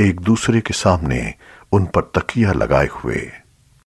एक दूसरे के सामने उन पर तकिया लगाए हुए।